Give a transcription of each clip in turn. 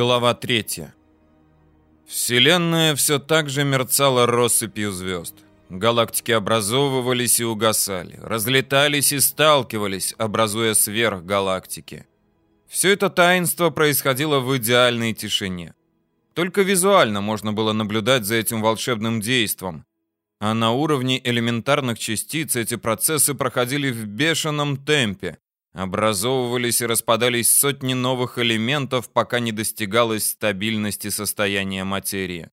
Глава 3. Вселенная все так же мерцала россыпью звезд. Галактики образовывались и угасали, разлетались и сталкивались, образуя сверхгалактики. Все это таинство происходило в идеальной тишине. Только визуально можно было наблюдать за этим волшебным действом. А на уровне элементарных частиц эти процессы проходили в бешеном темпе, Образовывались и распадались сотни новых элементов, пока не достигалось стабильности состояния материи.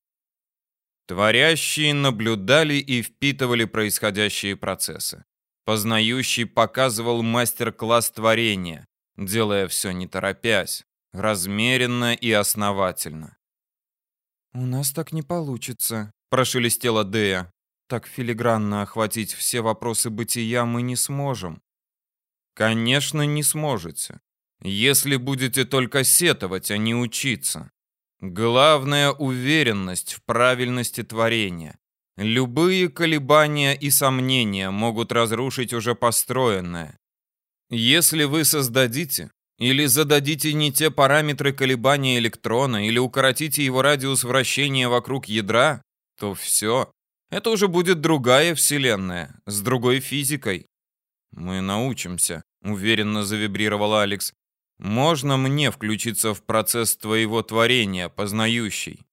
Творящие наблюдали и впитывали происходящие процессы. Познающий показывал мастер-класс творения, делая все не торопясь, размеренно и основательно. «У нас так не получится», — прошелестела Дея. «Так филигранно охватить все вопросы бытия мы не сможем». Конечно, не сможете. Если будете только сетовать, а не учиться. Главная уверенность в правильности творения. Любые колебания и сомнения могут разрушить уже построенное. Если вы создадите или зададите не те параметры колебания электрона или укоротите его радиус вращения вокруг ядра, то все. Это уже будет другая вселенная, с другой физикой. Мы научимся, уверенно завибрировал Алекс. Можно мне включиться в процесс твоего творения, познающий?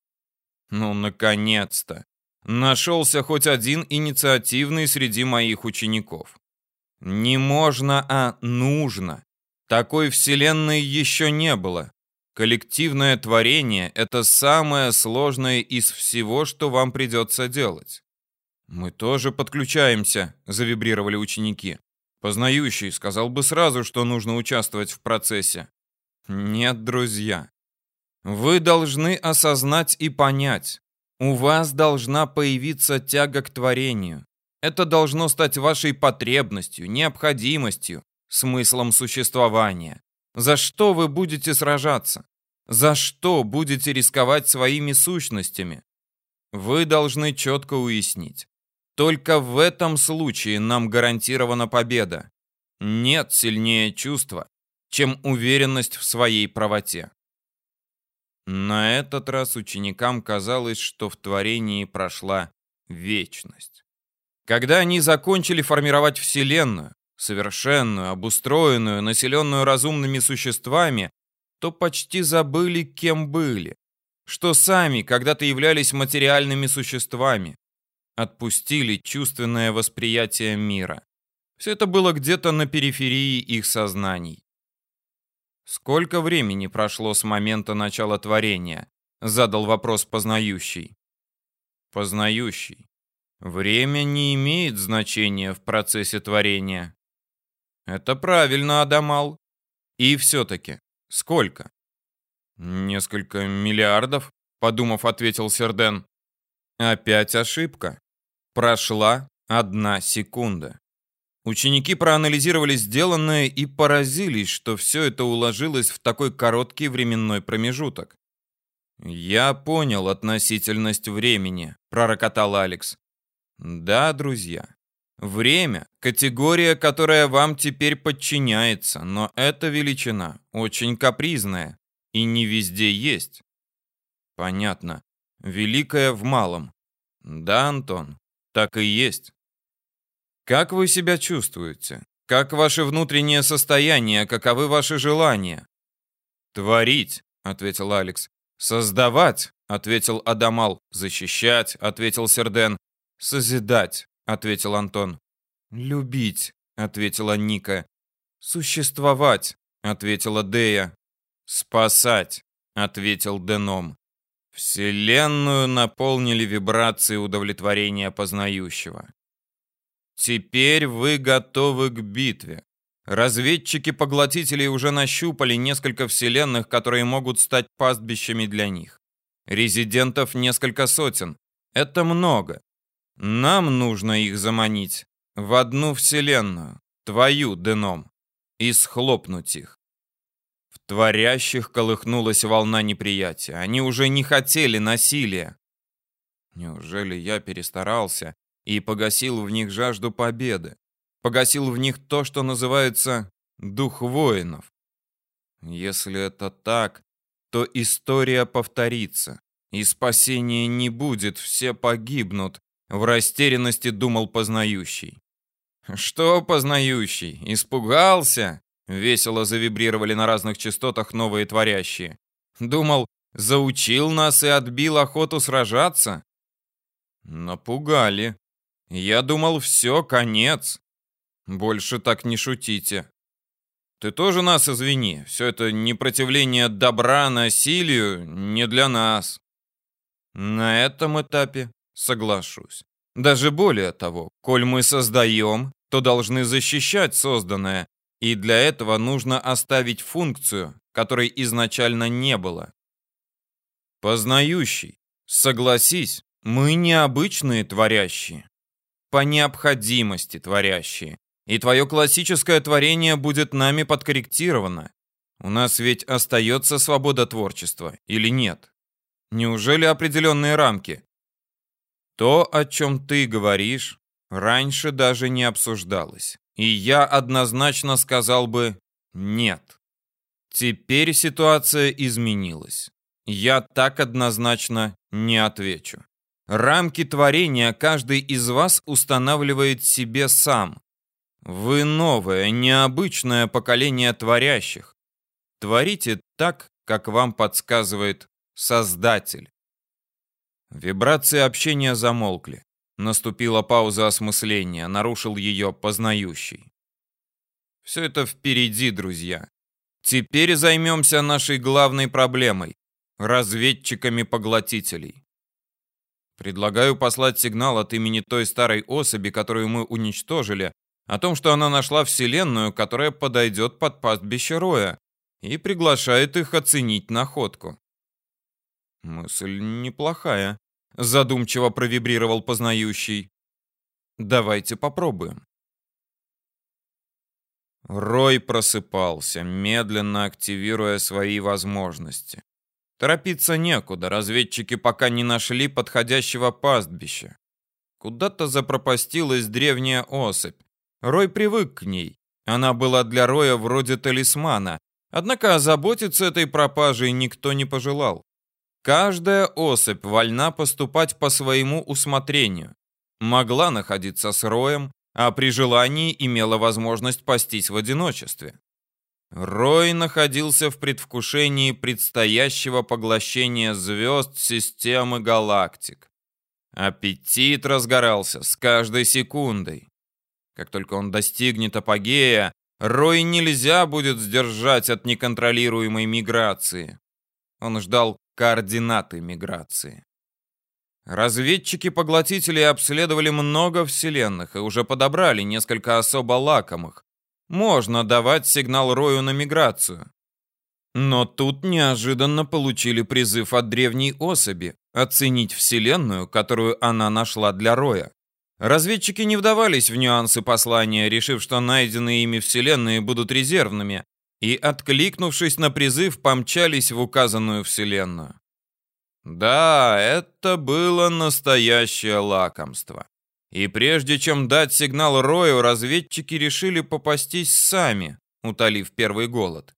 Ну, наконец-то. Нашелся хоть один инициативный среди моих учеников. Не можно, а нужно. Такой вселенной еще не было. Коллективное творение — это самое сложное из всего, что вам придется делать. «Мы тоже подключаемся», — завибрировали ученики. Познающий сказал бы сразу, что нужно участвовать в процессе. Нет, друзья. Вы должны осознать и понять. У вас должна появиться тяга к творению. Это должно стать вашей потребностью, необходимостью, смыслом существования. За что вы будете сражаться? За что будете рисковать своими сущностями? Вы должны четко уяснить. Только в этом случае нам гарантирована победа. Нет сильнее чувства, чем уверенность в своей правоте. На этот раз ученикам казалось, что в творении прошла вечность. Когда они закончили формировать Вселенную, совершенную, обустроенную, населенную разумными существами, то почти забыли, кем были, что сами когда-то являлись материальными существами, отпустили чувственное восприятие мира. Все это было где-то на периферии их сознаний. «Сколько времени прошло с момента начала творения?» — задал вопрос познающий. Познающий. Время не имеет значения в процессе творения. Это правильно, Адамал. И все-таки, сколько? Несколько миллиардов, подумав, ответил Серден. Опять ошибка. Прошла одна секунда. Ученики проанализировали сделанное и поразились, что все это уложилось в такой короткий временной промежуток. «Я понял относительность времени», — пророкотал Алекс. «Да, друзья, время — категория, которая вам теперь подчиняется, но эта величина очень капризная и не везде есть». «Понятно. Великая в малом». «Да, Антон, так и есть. Как вы себя чувствуете? Как ваше внутреннее состояние? Каковы ваши желания? Творить, ответил Алекс. Создавать, ответил Адамал. Защищать, ответил Серден. Созидать, ответил Антон. Любить, ответила Ника. Существовать, ответила Дея. Спасать, ответил Деном. Вселенную наполнили вибрации удовлетворения познающего. Теперь вы готовы к битве. Разведчики поглотителей уже нащупали несколько вселенных, которые могут стать пастбищами для них. Резидентов несколько сотен. Это много. Нам нужно их заманить в одну вселенную, твою, Деном, и схлопнуть их творящих колыхнулась волна неприятия. Они уже не хотели насилия. Неужели я перестарался и погасил в них жажду победы? Погасил в них то, что называется дух воинов? Если это так, то история повторится, и спасения не будет, все погибнут, в растерянности думал познающий. Что познающий? Испугался? Весело завибрировали на разных частотах новые творящие. Думал, заучил нас и отбил охоту сражаться? Напугали. Я думал, все, конец. Больше так не шутите. Ты тоже нас извини. Все это непротивление добра насилию не для нас. На этом этапе соглашусь. Даже более того, коль мы создаем, то должны защищать созданное, и для этого нужно оставить функцию, которой изначально не было. Познающий, согласись, мы необычные творящие, по необходимости творящие, и твое классическое творение будет нами подкорректировано. У нас ведь остается свобода творчества или нет? Неужели определенные рамки? То, о чем ты говоришь, раньше даже не обсуждалось. И я однозначно сказал бы «нет». Теперь ситуация изменилась. Я так однозначно не отвечу. Рамки творения каждый из вас устанавливает себе сам. Вы новое, необычное поколение творящих. Творите так, как вам подсказывает Создатель. Вибрации общения замолкли. Наступила пауза осмысления, нарушил ее познающий. Все это впереди, друзья. Теперь займемся нашей главной проблемой — разведчиками поглотителей. Предлагаю послать сигнал от имени той старой особи, которую мы уничтожили, о том, что она нашла вселенную, которая подойдет под пастбище Роя, и приглашает их оценить находку. Мысль неплохая, задумчиво провибрировал познающий. Давайте попробуем. Рой просыпался, медленно активируя свои возможности. Торопиться некуда, разведчики пока не нашли подходящего пастбища. Куда-то запропастилась древняя особь. Рой привык к ней. Она была для Роя вроде талисмана, однако озаботиться этой пропажей никто не пожелал. Каждая особь вольна поступать по своему усмотрению. Могла находиться с роем, а при желании имела возможность пастись в одиночестве. Рой находился в предвкушении предстоящего поглощения звезд системы галактик. Аппетит разгорался с каждой секундой. Как только он достигнет апогея, Рой нельзя будет сдержать от неконтролируемой миграции. Он ждал координаты миграции. Разведчики-поглотители обследовали много вселенных и уже подобрали несколько особо лакомых. Можно давать сигнал Рою на миграцию. Но тут неожиданно получили призыв от древней особи оценить вселенную, которую она нашла для Роя. Разведчики не вдавались в нюансы послания, решив, что найденные ими вселенные будут резервными, и, откликнувшись на призыв, помчались в указанную вселенную. Да, это было настоящее лакомство. И прежде чем дать сигнал Рою, разведчики решили попастись сами, утолив первый голод.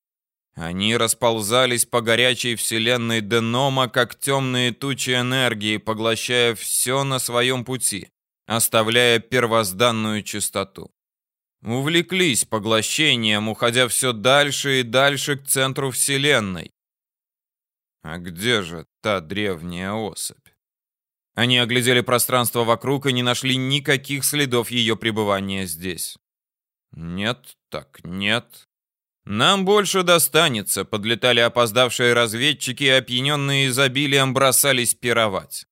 Они расползались по горячей вселенной Денома, как темные тучи энергии, поглощая все на своем пути, оставляя первозданную чистоту. Увлеклись поглощением, уходя все дальше и дальше к центру Вселенной. А где же та древняя особь? Они оглядели пространство вокруг и не нашли никаких следов ее пребывания здесь. Нет, так нет. Нам больше достанется, подлетали опоздавшие разведчики и опьяненные изобилием бросались пировать.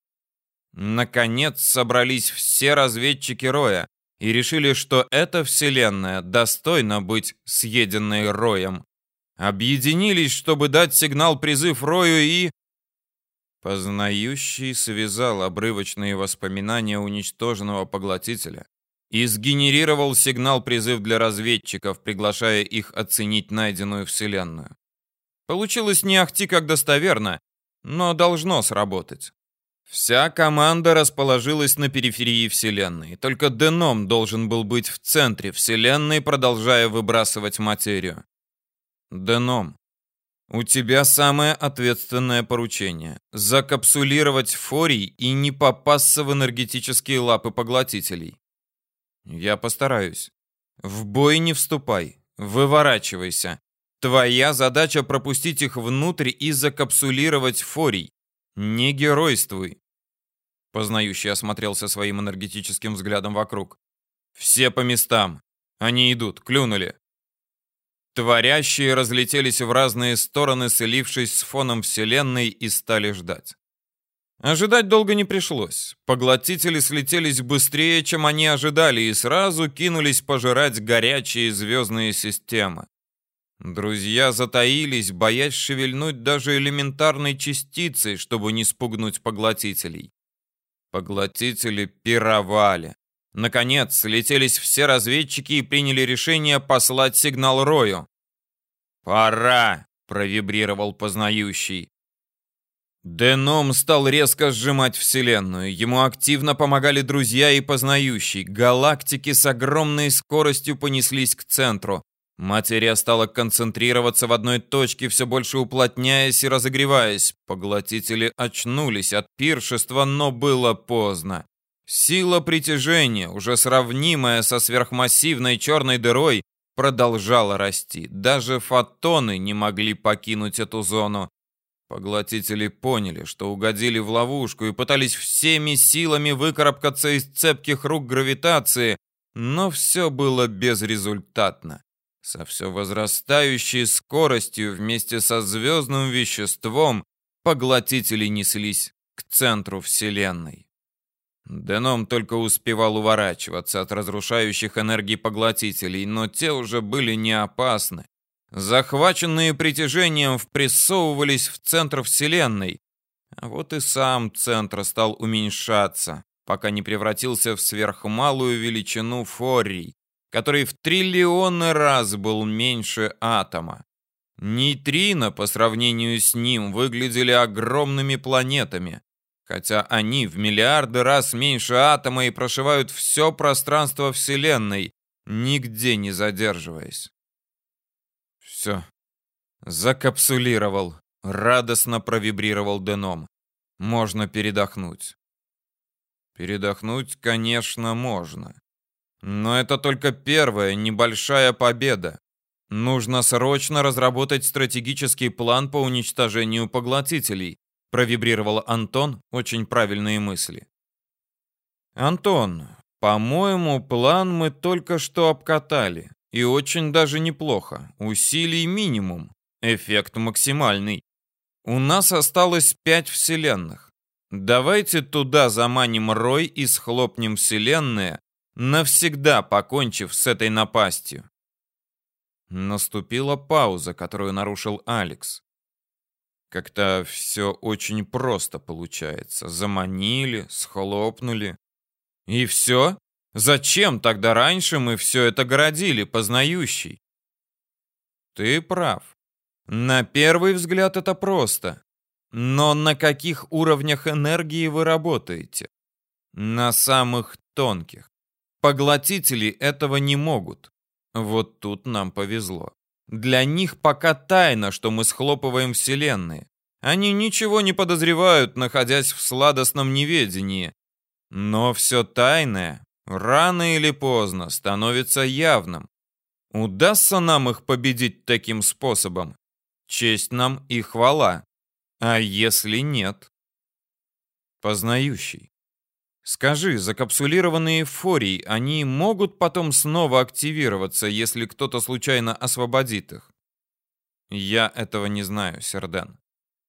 Наконец собрались все разведчики Роя, и решили, что эта вселенная достойна быть съеденной роем. Объединились, чтобы дать сигнал призыв рою и... Познающий связал обрывочные воспоминания уничтоженного поглотителя и сгенерировал сигнал призыв для разведчиков, приглашая их оценить найденную вселенную. Получилось не ахти как достоверно, но должно сработать. Вся команда расположилась на периферии Вселенной. Только Деном должен был быть в центре Вселенной, продолжая выбрасывать материю. Деном. У тебя самое ответственное поручение — закапсулировать форий и не попасться в энергетические лапы поглотителей. Я постараюсь. В бой не вступай, выворачивайся. Твоя задача пропустить их внутрь и закапсулировать форий. Не геройствуй. Познающий осмотрелся своим энергетическим взглядом вокруг. Все по местам. Они идут, клюнули. Творящие разлетелись в разные стороны, слившись с фоном Вселенной и стали ждать. Ожидать долго не пришлось. Поглотители слетелись быстрее, чем они ожидали, и сразу кинулись пожирать горячие звездные системы. Друзья затаились, боясь шевельнуть даже элементарной частицей, чтобы не спугнуть поглотителей. Поглотители пировали. Наконец, слетелись все разведчики и приняли решение послать сигнал Рою. «Пора!» — провибрировал познающий. Деном стал резко сжимать Вселенную. Ему активно помогали друзья и познающий. Галактики с огромной скоростью понеслись к центру. Материя стала концентрироваться в одной точке, все больше уплотняясь и разогреваясь. Поглотители очнулись от пиршества, но было поздно. Сила притяжения, уже сравнимая со сверхмассивной черной дырой, продолжала расти. Даже фотоны не могли покинуть эту зону. Поглотители поняли, что угодили в ловушку и пытались всеми силами выкарабкаться из цепких рук гравитации, но все было безрезультатно. Со все возрастающей скоростью вместе со звездным веществом поглотители неслись к центру Вселенной. Деном только успевал уворачиваться от разрушающих энергий поглотителей, но те уже были не опасны. Захваченные притяжением впрессовывались в центр Вселенной. А вот и сам центр стал уменьшаться, пока не превратился в сверхмалую величину форий, который в триллионы раз был меньше атома. Нейтрино по сравнению с ним выглядели огромными планетами, хотя они в миллиарды раз меньше атома и прошивают все пространство Вселенной, нигде не задерживаясь. Все. Закапсулировал. Радостно провибрировал Деном. Можно передохнуть. Передохнуть, конечно, можно. Но это только первая небольшая победа. Нужно срочно разработать стратегический план по уничтожению поглотителей, провибрировал Антон очень правильные мысли. Антон, по-моему, план мы только что обкатали. И очень даже неплохо. Усилий минимум. Эффект максимальный. У нас осталось пять вселенных. Давайте туда заманим Рой и схлопнем вселенные, навсегда покончив с этой напастью. Наступила пауза, которую нарушил Алекс. Как-то все очень просто получается. Заманили, схлопнули. И все? Зачем тогда раньше мы все это городили, познающий? Ты прав. На первый взгляд это просто. Но на каких уровнях энергии вы работаете? На самых тонких. Поглотители этого не могут. Вот тут нам повезло. Для них пока тайна, что мы схлопываем вселенные. Они ничего не подозревают, находясь в сладостном неведении. Но все тайное рано или поздно становится явным. Удастся нам их победить таким способом? Честь нам и хвала. А если нет? Познающий. Скажи, закапсулированные фории, они могут потом снова активироваться, если кто-то случайно освободит их? Я этого не знаю, Серден.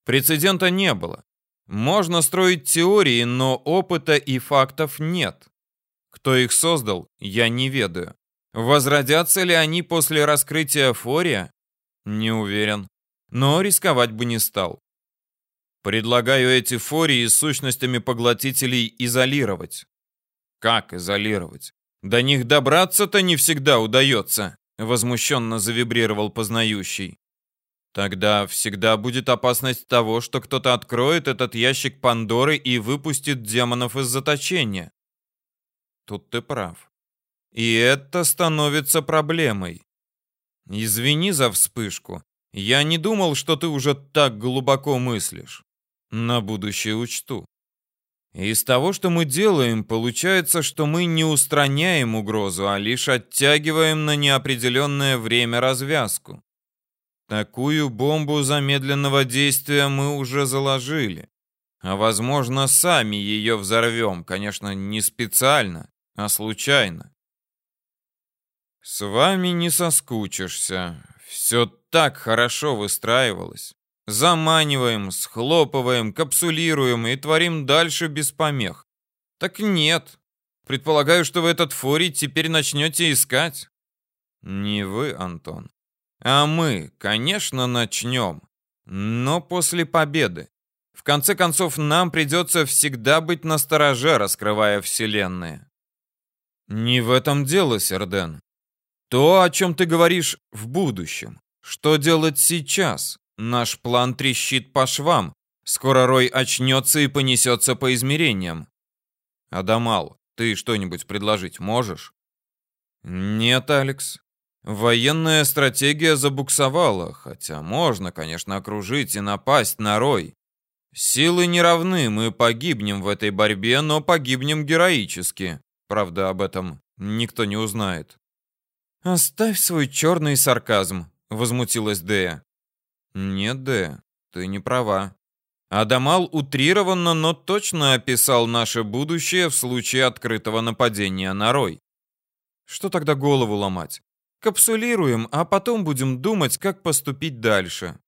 Прецедента не было. Можно строить теории, но опыта и фактов нет. Кто их создал, я не ведаю. Возродятся ли они после раскрытия Фория? Не уверен. Но рисковать бы не стал. Предлагаю эти фории с сущностями поглотителей изолировать. Как изолировать? До них добраться-то не всегда удается, возмущенно завибрировал познающий. Тогда всегда будет опасность того, что кто-то откроет этот ящик Пандоры и выпустит демонов из заточения. Тут ты прав. И это становится проблемой. Извини за вспышку, Я не думал, что ты уже так глубоко мыслишь. На будущее учту. Из того, что мы делаем, получается, что мы не устраняем угрозу, а лишь оттягиваем на неопределенное время развязку. Такую бомбу замедленного действия мы уже заложили. А возможно, сами ее взорвем, конечно, не специально, а случайно. С вами не соскучишься. Все так хорошо выстраивалось. Заманиваем, схлопываем, капсулируем и творим дальше без помех. Так нет. Предполагаю, что вы этот форий теперь начнете искать. Не вы, Антон. А мы, конечно, начнем. Но после победы. В конце концов, нам придется всегда быть настороже, раскрывая вселенные. Не в этом дело, Серден. То, о чем ты говоришь в будущем. Что делать сейчас? Наш план трещит по швам. Скоро Рой очнется и понесется по измерениям. Адамал, ты что-нибудь предложить можешь? Нет, Алекс. Военная стратегия забуксовала, хотя можно, конечно, окружить и напасть на Рой. Силы не равны, мы погибнем в этой борьбе, но погибнем героически. Правда, об этом никто не узнает. Оставь свой черный сарказм, возмутилась Дея. Нет, Дея, ты не права. Адамал утрированно, но точно описал наше будущее в случае открытого нападения на Рой. Что тогда голову ломать? Капсулируем, а потом будем думать, как поступить дальше.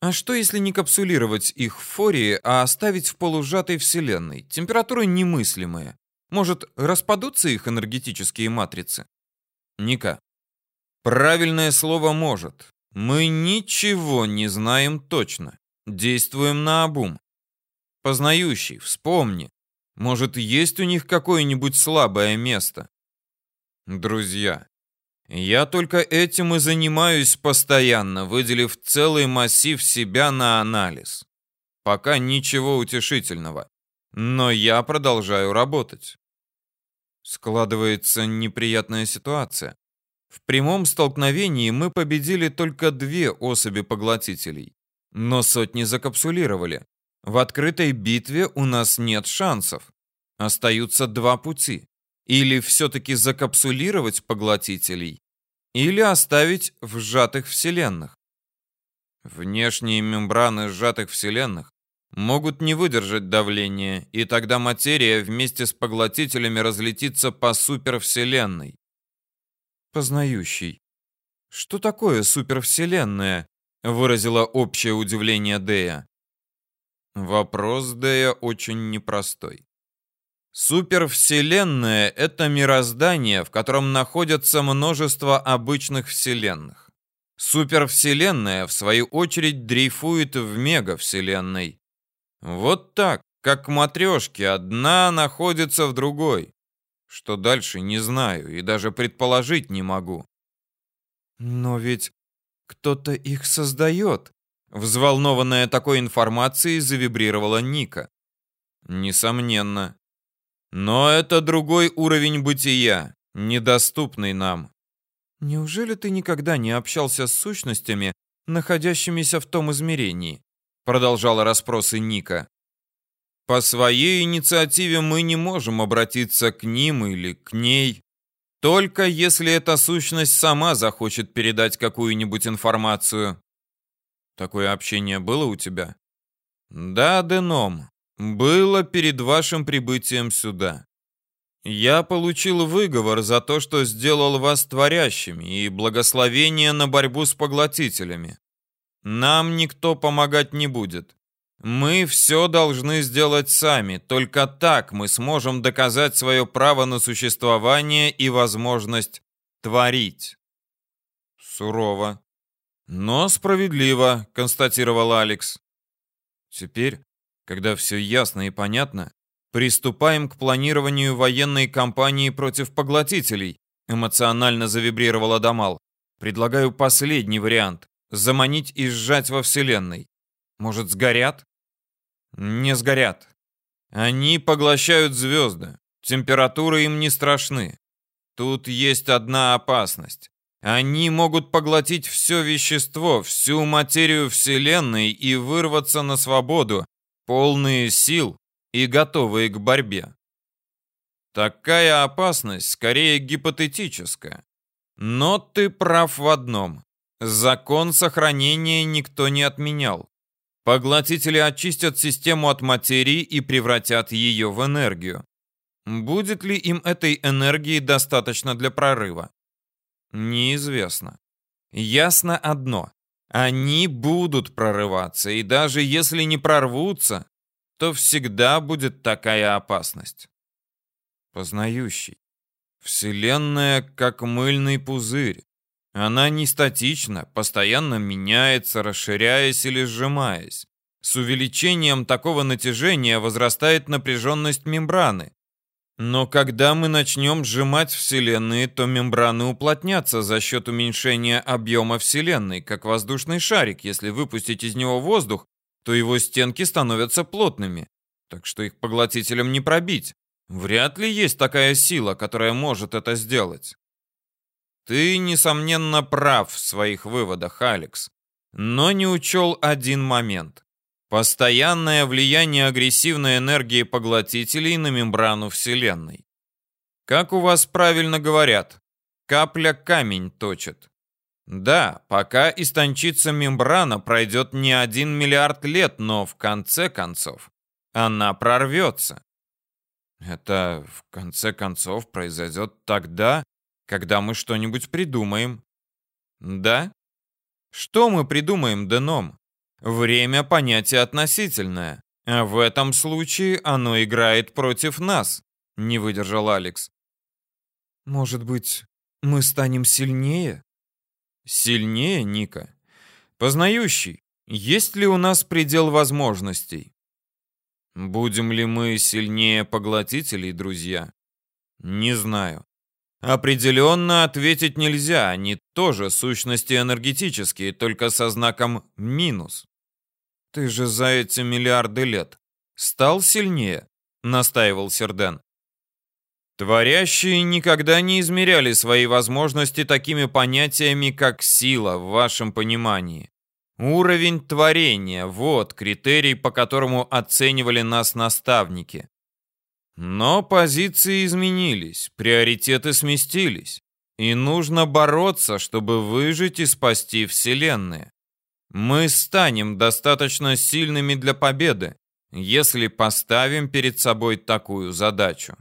А что, если не капсулировать их в фории, а оставить в полужатой вселенной? Температуры немыслимые. Может, распадутся их энергетические матрицы? Ника. Правильное слово «может». Мы ничего не знаем точно. Действуем на обум. Познающий, вспомни. Может, есть у них какое-нибудь слабое место? Друзья, я только этим и занимаюсь постоянно, выделив целый массив себя на анализ. Пока ничего утешительного. Но я продолжаю работать. Складывается неприятная ситуация. В прямом столкновении мы победили только две особи поглотителей. Но сотни закапсулировали. В открытой битве у нас нет шансов. Остаются два пути. Или все-таки закапсулировать поглотителей, или оставить в сжатых вселенных. Внешние мембраны сжатых вселенных могут не выдержать давления, и тогда материя вместе с поглотителями разлетится по супервселенной. Познающий. Что такое супервселенная? Выразила общее удивление Дея. Вопрос Дея очень непростой. Супервселенная — это мироздание, в котором находятся множество обычных вселенных. Супервселенная, в свою очередь, дрейфует в мегавселенной. Вот так, как матрешки, одна находится в другой. Что дальше, не знаю и даже предположить не могу. Но ведь кто-то их создает. Взволнованная такой информацией завибрировала Ника. Несомненно. Но это другой уровень бытия, недоступный нам. Неужели ты никогда не общался с сущностями, находящимися в том измерении? Продолжала расспросы Ника. По своей инициативе мы не можем обратиться к ним или к ней, только если эта сущность сама захочет передать какую-нибудь информацию. Такое общение было у тебя? Да, Деном. Было перед вашим прибытием сюда. Я получил выговор за то, что сделал вас творящими, и благословение на борьбу с поглотителями. Нам никто помогать не будет. Мы все должны сделать сами, только так мы сможем доказать свое право на существование и возможность творить. Сурово. Но справедливо, констатировал Алекс. Теперь когда все ясно и понятно, приступаем к планированию военной кампании против поглотителей, эмоционально завибрировал Адамал. Предлагаю последний вариант заманить и сжать во вселенной. Может, сгорят? Не сгорят. Они поглощают звезды. Температуры им не страшны. Тут есть одна опасность. Они могут поглотить все вещество, всю материю Вселенной и вырваться на свободу, полные сил и готовые к борьбе. Такая опасность скорее гипотетическая. Но ты прав в одном. Закон сохранения никто не отменял. Поглотители очистят систему от материи и превратят ее в энергию. Будет ли им этой энергии достаточно для прорыва? Неизвестно. Ясно одно. Они будут прорываться, и даже если не прорвутся, то всегда будет такая опасность. Познающий. Вселенная как мыльный пузырь. Она не статична, постоянно меняется, расширяясь или сжимаясь. С увеличением такого натяжения возрастает напряженность мембраны. Но когда мы начнем сжимать Вселенные, то мембраны уплотнятся за счет уменьшения объема Вселенной, как воздушный шарик. Если выпустить из него воздух, то его стенки становятся плотными, так что их поглотителям не пробить. Вряд ли есть такая сила, которая может это сделать. Ты, несомненно, прав в своих выводах, Алекс, но не учел один момент. Постоянное влияние агрессивной энергии поглотителей на мембрану Вселенной. Как у вас правильно говорят, капля камень точит. Да, пока истончится мембрана, пройдет не один миллиард лет, но в конце концов она прорвется. Это в конце концов произойдет тогда, когда мы что-нибудь придумаем. Да? Что мы придумаем, Деном? Время понятие относительное, а в этом случае оно играет против нас, не выдержал Алекс. Может быть, мы станем сильнее? Сильнее, Ника? Познающий, есть ли у нас предел возможностей? Будем ли мы сильнее поглотителей, друзья? Не знаю. Определенно ответить нельзя, они тоже сущности энергетические, только со знаком минус. Ты же за эти миллиарды лет стал сильнее, настаивал Серден. Творящие никогда не измеряли свои возможности такими понятиями, как сила в вашем понимании. Уровень творения – вот критерий, по которому оценивали нас наставники. Но позиции изменились, приоритеты сместились. И нужно бороться, чтобы выжить и спасти Вселенные. Мы станем достаточно сильными для победы, если поставим перед собой такую задачу.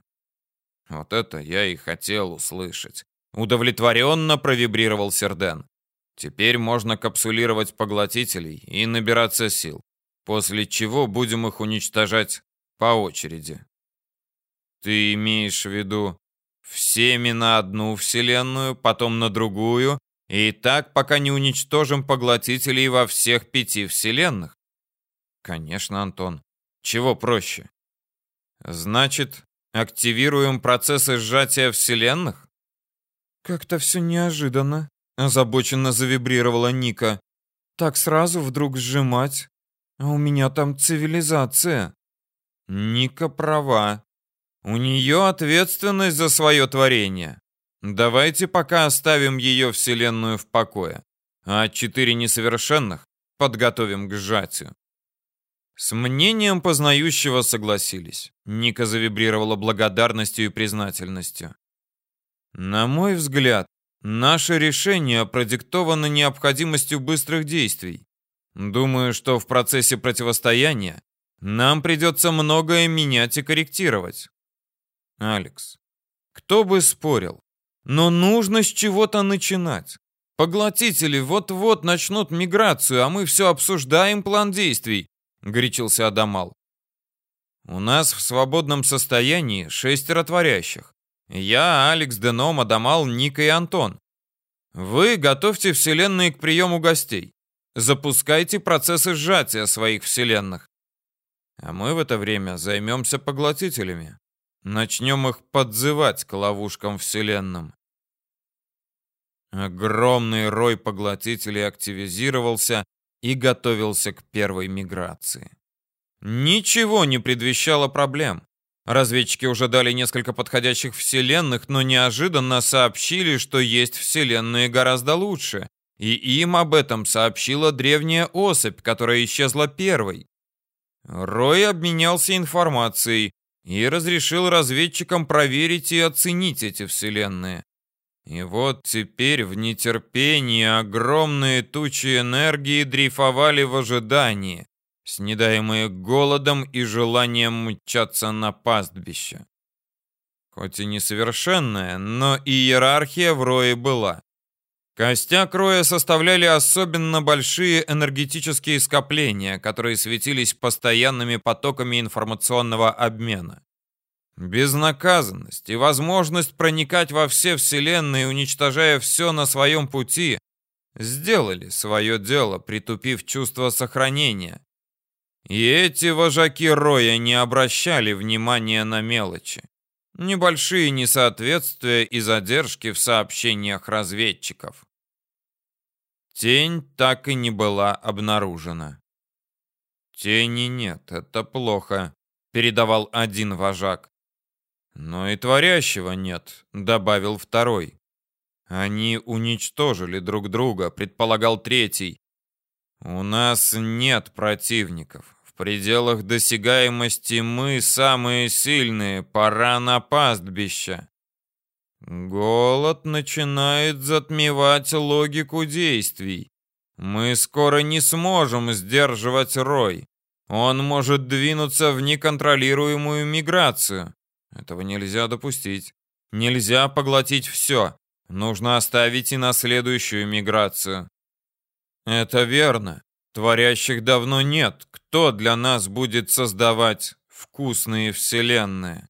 Вот это я и хотел услышать. Удовлетворенно провибрировал Серден. Теперь можно капсулировать поглотителей и набираться сил, после чего будем их уничтожать по очереди. Ты имеешь в виду всеми на одну вселенную, потом на другую, и так, пока не уничтожим поглотителей во всех пяти вселенных? Конечно, Антон. Чего проще? Значит, активируем процессы сжатия вселенных? Как-то все неожиданно, озабоченно завибрировала Ника. Так сразу вдруг сжимать? А у меня там цивилизация. Ника права. У нее ответственность за свое творение. Давайте пока оставим ее вселенную в покое, а четыре несовершенных подготовим к сжатию. С мнением познающего согласились. Ника завибрировала благодарностью и признательностью. На мой взгляд, наше решение продиктовано необходимостью быстрых действий. Думаю, что в процессе противостояния нам придется многое менять и корректировать. Алекс, кто бы спорил, но нужно с чего-то начинать. Поглотители вот-вот начнут миграцию, а мы все обсуждаем план действий, горячился Адамал. У нас в свободном состоянии шестеро творящих. Я, Алекс, Деном, Адамал, Ника и Антон. Вы готовьте вселенные к приему гостей. Запускайте процессы сжатия своих вселенных. А мы в это время займемся поглотителями. Начнем их подзывать к ловушкам вселенным. Огромный рой поглотителей активизировался и готовился к первой миграции. Ничего не предвещало проблем. Разведчики уже дали несколько подходящих вселенных, но неожиданно сообщили, что есть вселенные гораздо лучше. И им об этом сообщила древняя особь, которая исчезла первой. Рой обменялся информацией и разрешил разведчикам проверить и оценить эти вселенные. И вот теперь в нетерпении огромные тучи энергии дрейфовали в ожидании, снедаемые голодом и желанием мчаться на пастбище. Хоть и несовершенная, но иерархия в Рое была. Костяк Роя составляли особенно большие энергетические скопления, которые светились постоянными потоками информационного обмена. Безнаказанность и возможность проникать во все вселенные, уничтожая все на своем пути, сделали свое дело, притупив чувство сохранения. И эти вожаки Роя не обращали внимания на мелочи. Небольшие несоответствия и задержки в сообщениях разведчиков. Тень так и не была обнаружена. «Тени нет, это плохо», — передавал один вожак. «Но и творящего нет», — добавил второй. «Они уничтожили друг друга», — предполагал третий. «У нас нет противников. В пределах досягаемости мы самые сильные. Пора на пастбище». Голод начинает затмевать логику действий. Мы скоро не сможем сдерживать рой. Он может двинуться в неконтролируемую миграцию. Этого нельзя допустить. Нельзя поглотить все. Нужно оставить и на следующую миграцию. Это верно. Творящих давно нет. Кто для нас будет создавать вкусные вселенные?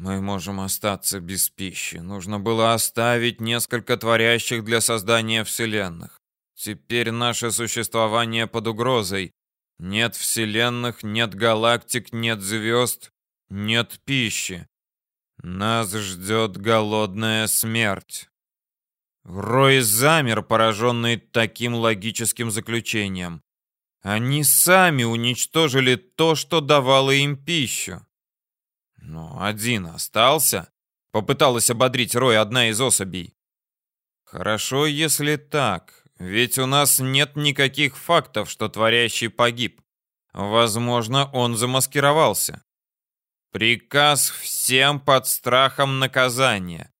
Мы можем остаться без пищи. Нужно было оставить несколько творящих для создания вселенных. Теперь наше существование под угрозой. Нет вселенных, нет галактик, нет звезд, нет пищи. Нас ждет голодная смерть. Рой замер, пораженный таким логическим заключением. Они сами уничтожили то, что давало им пищу. Но один остался. Попыталась ободрить Рой одна из особей. Хорошо, если так. Ведь у нас нет никаких фактов, что творящий погиб. Возможно, он замаскировался. Приказ всем под страхом наказания.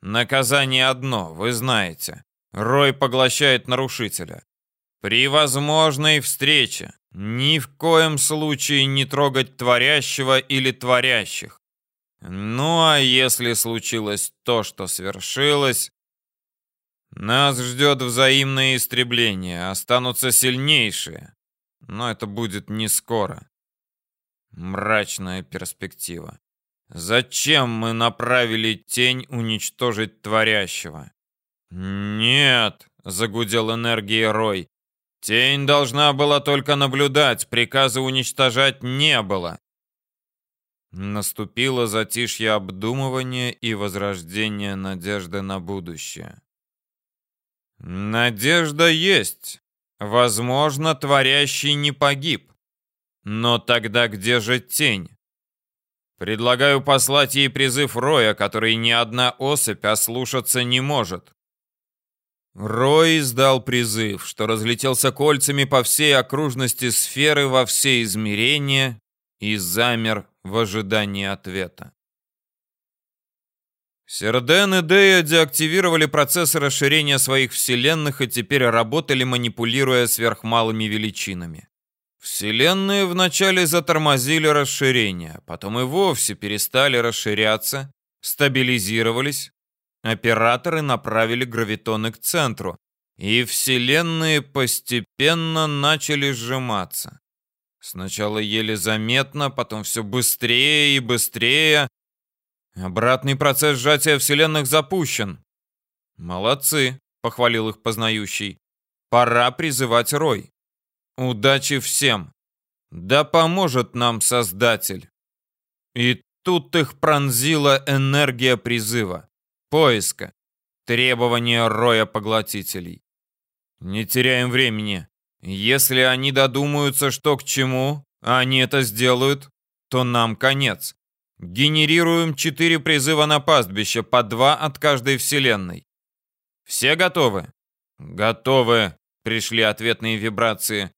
Наказание одно, вы знаете. Рой поглощает нарушителя. При возможной встрече ни в коем случае не трогать творящего или творящих. Ну а если случилось то, что свершилось, нас ждет взаимное истребление, останутся сильнейшие. Но это будет не скоро. Мрачная перспектива. Зачем мы направили тень уничтожить творящего? Нет, загудел энергией Рой. Тень должна была только наблюдать, приказа уничтожать не было. Наступило затишье обдумывания и возрождение надежды на будущее. Надежда есть. Возможно, творящий не погиб. Но тогда где же тень? Предлагаю послать ей призыв Роя, который ни одна особь ослушаться не может. Рой издал призыв, что разлетелся кольцами по всей окружности сферы во все измерения и замер в ожидании ответа. Серден и Дея деактивировали процессы расширения своих вселенных и теперь работали, манипулируя сверхмалыми величинами. Вселенные вначале затормозили расширение, потом и вовсе перестали расширяться, стабилизировались, Операторы направили гравитоны к центру, и вселенные постепенно начали сжиматься. Сначала еле заметно, потом все быстрее и быстрее. Обратный процесс сжатия вселенных запущен. Молодцы, похвалил их познающий. Пора призывать Рой. Удачи всем. Да поможет нам Создатель. И тут их пронзила энергия призыва поиска, требования роя поглотителей. Не теряем времени. Если они додумаются, что к чему, а они это сделают, то нам конец. Генерируем четыре призыва на пастбище, по два от каждой вселенной. Все готовы? Готовы, пришли ответные вибрации.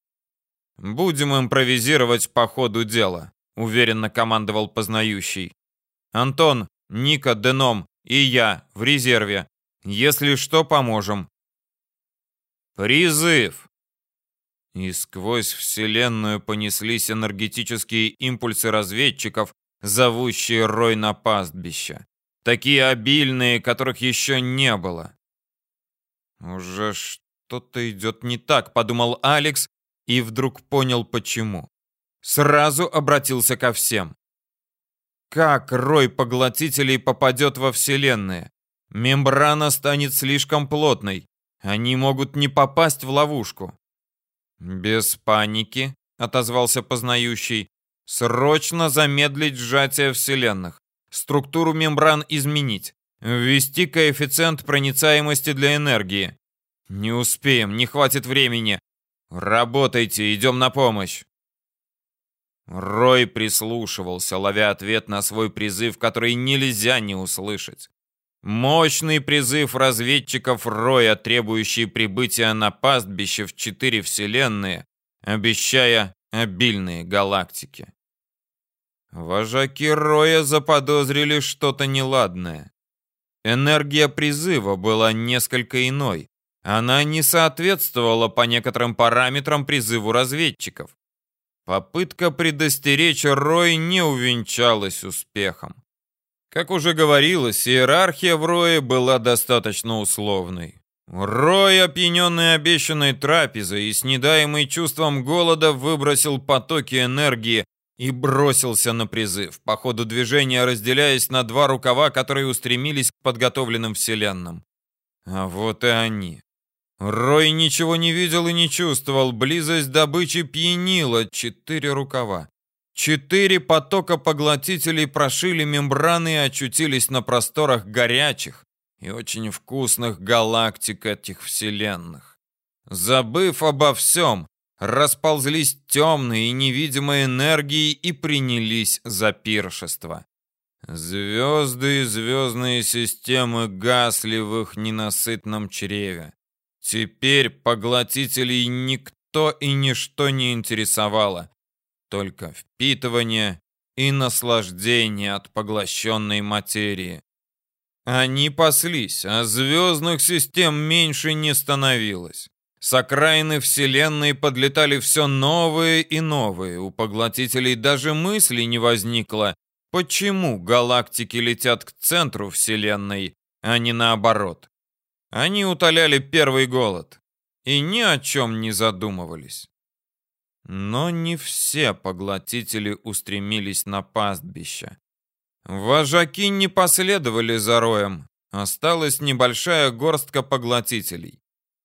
Будем импровизировать по ходу дела, уверенно командовал познающий. Антон, Ника, Деном и я в резерве. Если что, поможем. Призыв. И сквозь вселенную понеслись энергетические импульсы разведчиков, зовущие рой на пастбище. Такие обильные, которых еще не было. Уже что-то идет не так, подумал Алекс и вдруг понял почему. Сразу обратился ко всем. Как рой поглотителей попадет во вселенные? Мембрана станет слишком плотной. Они могут не попасть в ловушку. Без паники, отозвался познающий. Срочно замедлить сжатие вселенных. Структуру мембран изменить. Ввести коэффициент проницаемости для энергии. Не успеем, не хватит времени. Работайте, идем на помощь. Рой прислушивался, ловя ответ на свой призыв, который нельзя не услышать. Мощный призыв разведчиков Роя, требующий прибытия на пастбище в четыре вселенные, обещая обильные галактики. Вожаки Роя заподозрили что-то неладное. Энергия призыва была несколько иной. Она не соответствовала по некоторым параметрам призыву разведчиков. Попытка предостеречь Рой не увенчалась успехом. Как уже говорилось, иерархия в Рое была достаточно условной. Рой, опьяненный обещанной трапезой и с недаемой чувством голода, выбросил потоки энергии и бросился на призыв, по ходу движения разделяясь на два рукава, которые устремились к подготовленным вселенным. А вот и они. Рой ничего не видел и не чувствовал, близость добычи пьянила, четыре рукава. Четыре потока поглотителей прошили мембраны и очутились на просторах горячих и очень вкусных галактик этих вселенных. Забыв обо всем, расползлись темные и невидимые энергии и принялись за пиршество. Звезды и звездные системы гасли в их ненасытном чреве. Теперь поглотителей никто и ничто не интересовало только впитывание и наслаждение от поглощенной материи. Они паслись, а звездных систем меньше не становилось. С окраины Вселенной подлетали все новые и новые. У поглотителей даже мысли не возникло, почему галактики летят к центру Вселенной, а не наоборот. Они утоляли первый голод и ни о чем не задумывались. Но не все поглотители устремились на пастбище. Вожаки не последовали за роем. Осталась небольшая горстка поглотителей.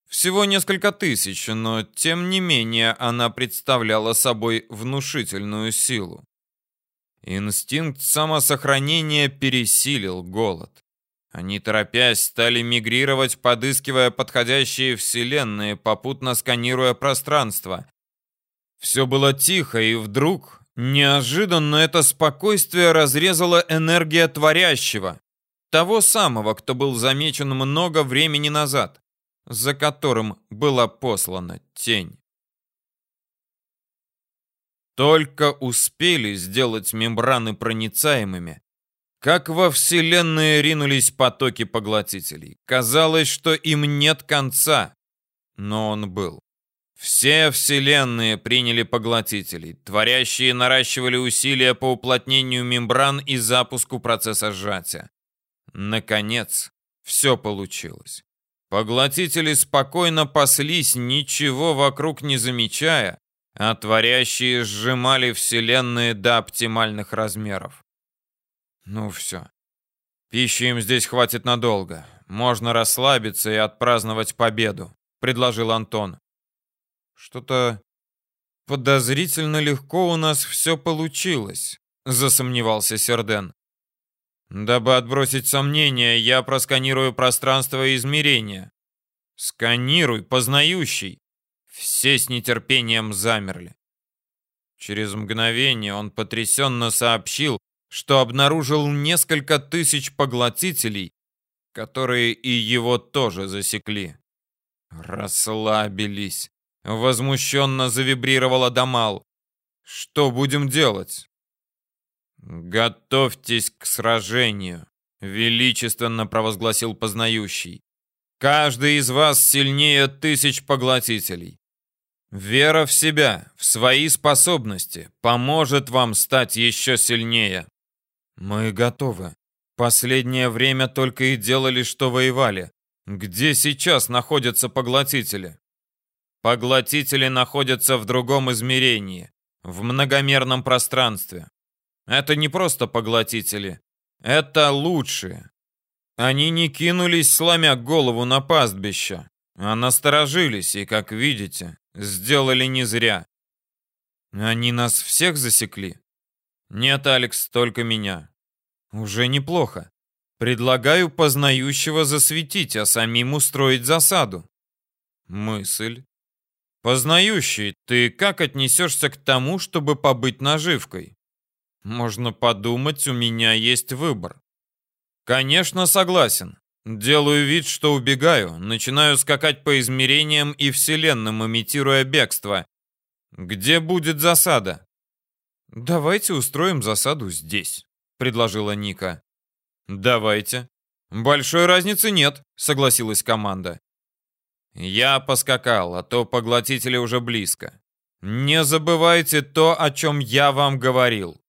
Всего несколько тысяч, но тем не менее она представляла собой внушительную силу. Инстинкт самосохранения пересилил голод. Они, торопясь, стали мигрировать, подыскивая подходящие вселенные, попутно сканируя пространство. Все было тихо, и вдруг, неожиданно, это спокойствие разрезала энергия творящего, того самого, кто был замечен много времени назад, за которым была послана тень. Только успели сделать мембраны проницаемыми, как во Вселенной ринулись потоки поглотителей. Казалось, что им нет конца, но он был. Все вселенные приняли поглотителей. Творящие наращивали усилия по уплотнению мембран и запуску процесса сжатия. Наконец, все получилось. Поглотители спокойно паслись, ничего вокруг не замечая, а творящие сжимали вселенные до оптимальных размеров. Ну все. Пищи им здесь хватит надолго. Можно расслабиться и отпраздновать победу, предложил Антон. Что-то подозрительно легко у нас все получилось, засомневался Серден. Дабы отбросить сомнения, я просканирую пространство и измерения. Сканируй, познающий. Все с нетерпением замерли. Через мгновение он потрясенно сообщил, что обнаружил несколько тысяч поглотителей, которые и его тоже засекли. Расслабились. Возмущенно завибрировала Дамал. Что будем делать? Готовьтесь к сражению, величественно провозгласил познающий. Каждый из вас сильнее тысяч поглотителей. Вера в себя, в свои способности поможет вам стать еще сильнее. Мы готовы. Последнее время только и делали, что воевали. Где сейчас находятся поглотители? Поглотители находятся в другом измерении, в многомерном пространстве. Это не просто поглотители, это лучшие. Они не кинулись, сломя голову на пастбище, а насторожились и, как видите, сделали не зря. Они нас всех засекли? Нет, Алекс, только меня. Уже неплохо. Предлагаю познающего засветить, а самим устроить засаду. Мысль. Познающий, ты как отнесешься к тому, чтобы побыть наживкой? Можно подумать, у меня есть выбор. Конечно, согласен. Делаю вид, что убегаю, начинаю скакать по измерениям и вселенным, имитируя бегство. Где будет засада? Давайте устроим засаду здесь, предложила Ника. Давайте. Большой разницы нет, согласилась команда. Я поскакал, а то поглотители уже близко. Не забывайте то, о чем я вам говорил.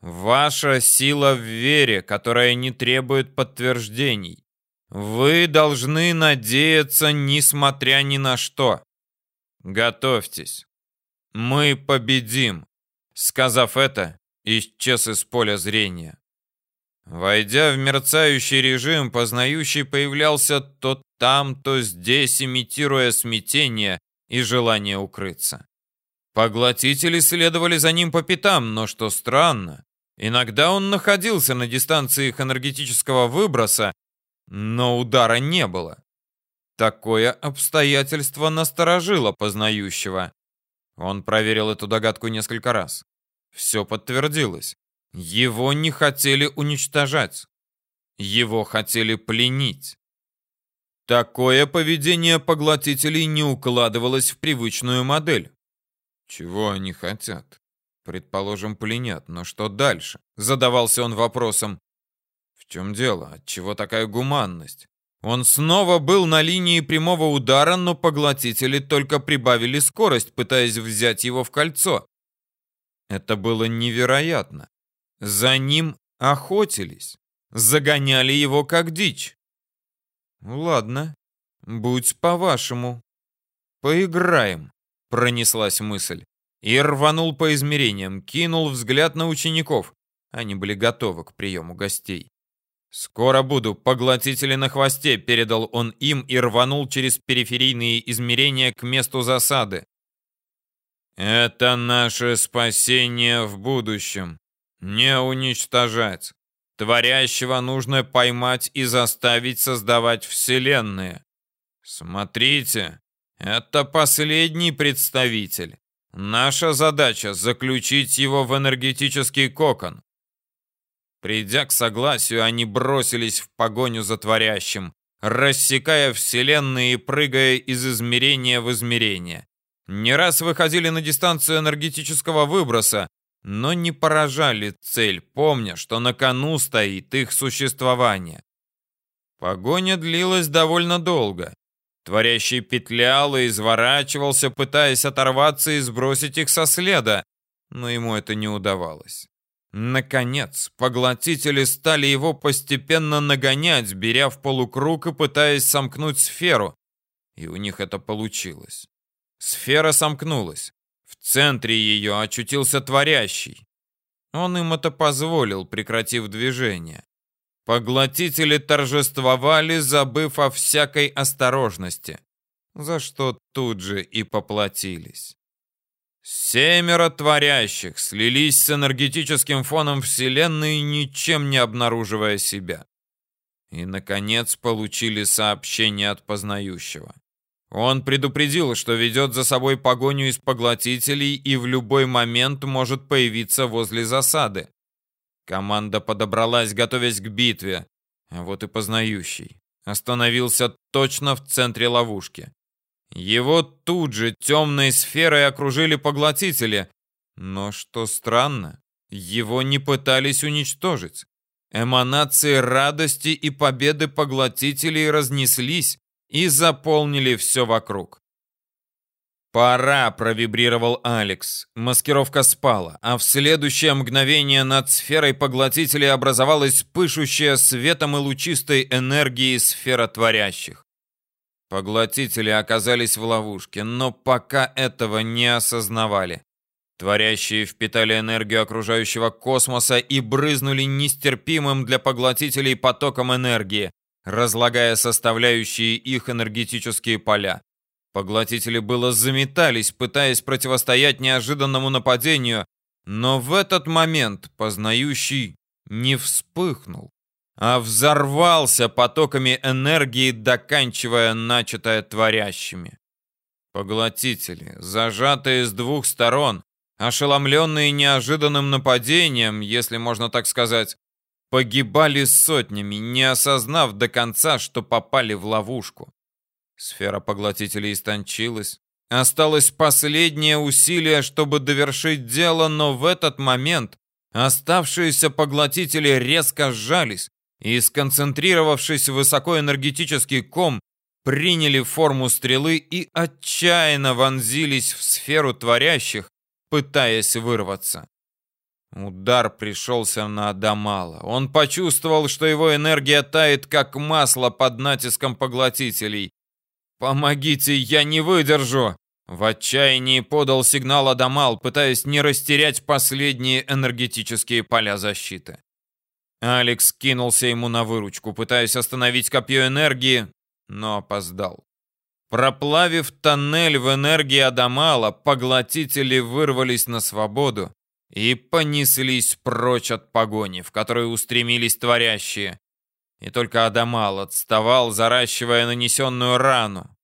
Ваша сила в вере, которая не требует подтверждений. Вы должны надеяться, несмотря ни на что. Готовьтесь. Мы победим. Сказав это, исчез из поля зрения. Войдя в мерцающий режим, познающий появлялся то там, то здесь, имитируя смятение и желание укрыться. Поглотители следовали за ним по пятам, но что странно, иногда он находился на дистанции их энергетического выброса, но удара не было. Такое обстоятельство насторожило познающего. Он проверил эту догадку несколько раз. Все подтвердилось. Его не хотели уничтожать. Его хотели пленить. Такое поведение поглотителей не укладывалось в привычную модель. Чего они хотят? Предположим, пленят, но что дальше? Задавался он вопросом. В чем дело? Отчего такая гуманность? Он снова был на линии прямого удара, но поглотители только прибавили скорость, пытаясь взять его в кольцо. Это было невероятно. За ним охотились, загоняли его как дичь. Ладно, будь по-вашему. Поиграем, пронеслась мысль. И рванул по измерениям, кинул взгляд на учеников. Они были готовы к приему гостей. «Скоро буду, поглотители на хвосте», — передал он им и рванул через периферийные измерения к месту засады. «Это наше спасение в будущем. Не уничтожать. Творящего нужно поймать и заставить создавать вселенные. Смотрите, это последний представитель. Наша задача — заключить его в энергетический кокон. Придя к согласию, они бросились в погоню за творящим, рассекая вселенные и прыгая из измерения в измерение. Не раз выходили на дистанцию энергетического выброса, но не поражали цель, помня, что на кону стоит их существование. Погоня длилась довольно долго. Творящий петлял и изворачивался, пытаясь оторваться и сбросить их со следа, но ему это не удавалось. Наконец, поглотители стали его постепенно нагонять, беря в полукруг и пытаясь сомкнуть сферу. И у них это получилось. Сфера сомкнулась. В центре ее очутился творящий. Он им это позволил, прекратив движение. Поглотители торжествовали, забыв о всякой осторожности, за что тут же и поплатились. Семеро творящих слились с энергетическим фоном Вселенной, ничем не обнаруживая себя. И, наконец, получили сообщение от познающего. Он предупредил, что ведет за собой погоню из поглотителей и в любой момент может появиться возле засады. Команда подобралась, готовясь к битве. А вот и познающий. Остановился точно в центре ловушки. Его тут же темной сферой окружили поглотители. Но что странно, его не пытались уничтожить. Эманации радости и победы поглотителей разнеслись и заполнили все вокруг. «Пора!» — провибрировал Алекс. Маскировка спала, а в следующее мгновение над сферой поглотителей образовалась пышущая светом и лучистой энергией сфера творящих. Поглотители оказались в ловушке, но пока этого не осознавали. Творящие впитали энергию окружающего космоса и брызнули нестерпимым для поглотителей потоком энергии, разлагая составляющие их энергетические поля. Поглотители было заметались, пытаясь противостоять неожиданному нападению, но в этот момент познающий не вспыхнул, а взорвался потоками энергии, доканчивая начатое творящими. Поглотители, зажатые с двух сторон, ошеломленные неожиданным нападением, если можно так сказать, погибали сотнями, не осознав до конца, что попали в ловушку. Сфера поглотителей истончилась. Осталось последнее усилие, чтобы довершить дело, но в этот момент оставшиеся поглотители резко сжались и, сконцентрировавшись в высокоэнергетический ком, приняли форму стрелы и отчаянно вонзились в сферу творящих, пытаясь вырваться. Удар пришелся на Адамала. Он почувствовал, что его энергия тает, как масло под натиском поглотителей. «Помогите, я не выдержу!» В отчаянии подал сигнал Адамал, пытаясь не растерять последние энергетические поля защиты. Алекс кинулся ему на выручку, пытаясь остановить копье энергии, но опоздал. Проплавив тоннель в энергии Адамала, поглотители вырвались на свободу и понеслись прочь от погони, в которой устремились творящие. И только Адамал отставал, заращивая нанесенную рану.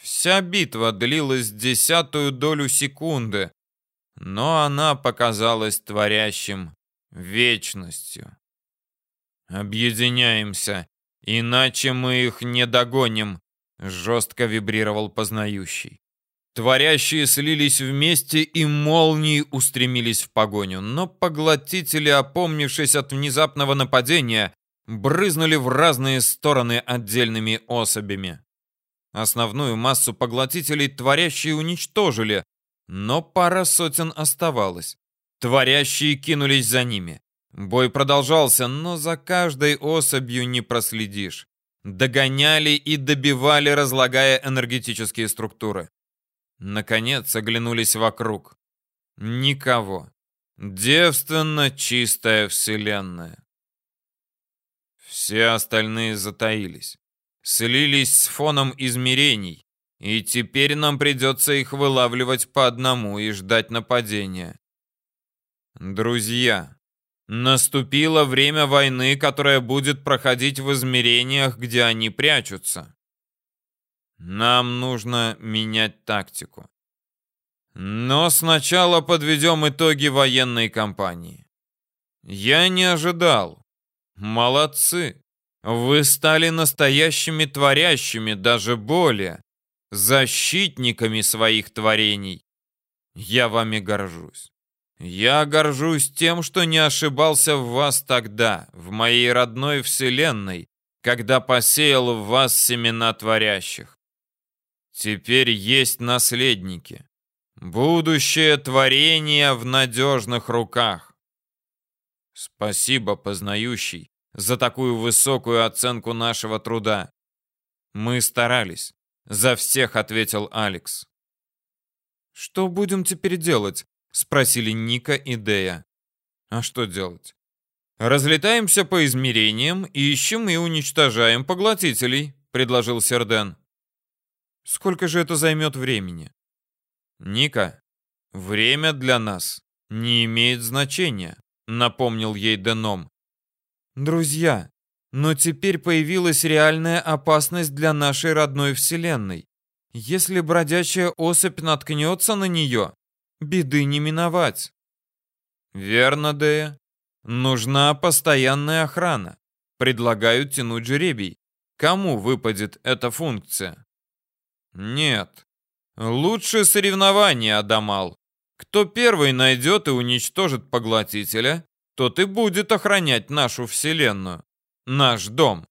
Вся битва длилась десятую долю секунды, но она показалась творящим вечностью. «Объединяемся, иначе мы их не догоним», — жестко вибрировал познающий. Творящие слились вместе и молнией устремились в погоню, но поглотители, опомнившись от внезапного нападения, брызнули в разные стороны отдельными особями. Основную массу поглотителей творящие уничтожили, но пара сотен оставалось. Творящие кинулись за ними. Бой продолжался, но за каждой особью не проследишь. Догоняли и добивали, разлагая энергетические структуры. Наконец оглянулись вокруг. Никого. Девственно чистая вселенная. Все остальные затаились, слились с фоном измерений, и теперь нам придется их вылавливать по одному и ждать нападения. Друзья, наступило время войны, которая будет проходить в измерениях, где они прячутся. Нам нужно менять тактику. Но сначала подведем итоги военной кампании. Я не ожидал, Молодцы! Вы стали настоящими творящими, даже более, защитниками своих творений. Я вами горжусь. Я горжусь тем, что не ошибался в вас тогда, в моей родной вселенной, когда посеял в вас семена творящих. Теперь есть наследники. Будущее творение в надежных руках. Спасибо, познающий, за такую высокую оценку нашего труда. Мы старались. За всех ответил Алекс. Что будем теперь делать? Спросили Ника и Дея. А что делать? Разлетаемся по измерениям, ищем и уничтожаем поглотителей, предложил Серден. Сколько же это займет времени? Ника, время для нас не имеет значения, напомнил ей Деном. Друзья, но теперь появилась реальная опасность для нашей родной вселенной. Если бродячая особь наткнется на нее, беды не миновать. Верно, Дея. Нужна постоянная охрана. Предлагаю тянуть жеребий. Кому выпадет эта функция? Нет. Лучше соревнование, Адамал. Кто первый найдет и уничтожит поглотителя, тот и будет охранять нашу вселенную, наш дом.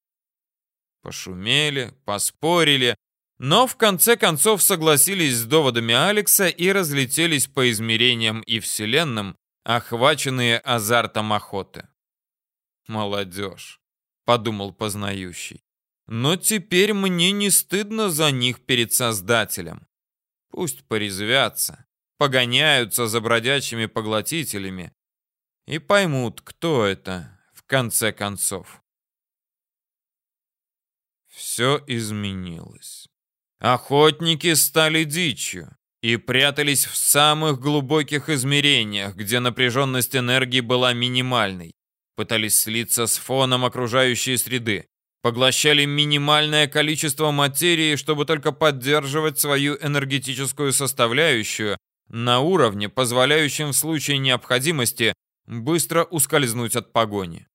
Пошумели, поспорили, но в конце концов согласились с доводами Алекса и разлетелись по измерениям и вселенным, охваченные азартом охоты. «Молодежь», — подумал познающий. «Но теперь мне не стыдно за них перед Создателем. Пусть порезвятся, погоняются за бродячими поглотителями и поймут, кто это в конце концов». Все изменилось. Охотники стали дичью и прятались в самых глубоких измерениях, где напряженность энергии была минимальной. Пытались слиться с фоном окружающей среды, поглощали минимальное количество материи, чтобы только поддерживать свою энергетическую составляющую на уровне, позволяющем в случае необходимости быстро ускользнуть от погони.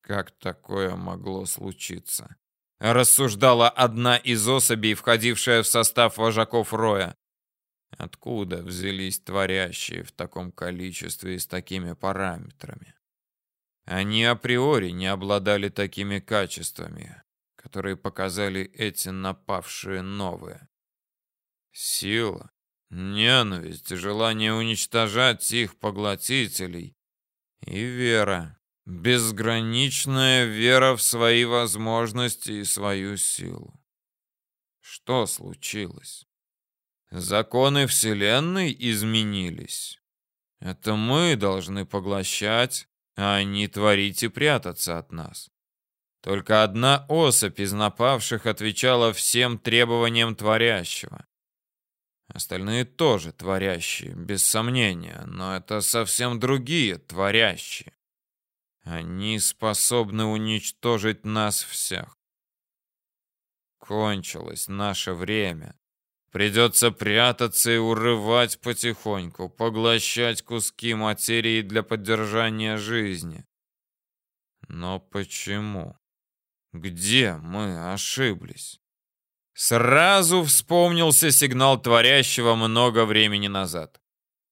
Как такое могло случиться? Рассуждала одна из особей, входившая в состав вожаков Роя. Откуда взялись творящие в таком количестве и с такими параметрами? Они априори не обладали такими качествами, которые показали эти напавшие новые. Сила, ненависть, желание уничтожать их поглотителей и вера. Безграничная вера в свои возможности и свою силу. Что случилось? Законы Вселенной изменились. Это мы должны поглощать, а они творить и прятаться от нас. Только одна особь из напавших отвечала всем требованиям творящего. Остальные тоже творящие, без сомнения, но это совсем другие творящие. Они способны уничтожить нас всех. Кончилось наше время. Придется прятаться и урывать потихоньку, поглощать куски материи для поддержания жизни. Но почему? Где мы ошиблись? Сразу вспомнился сигнал творящего много времени назад.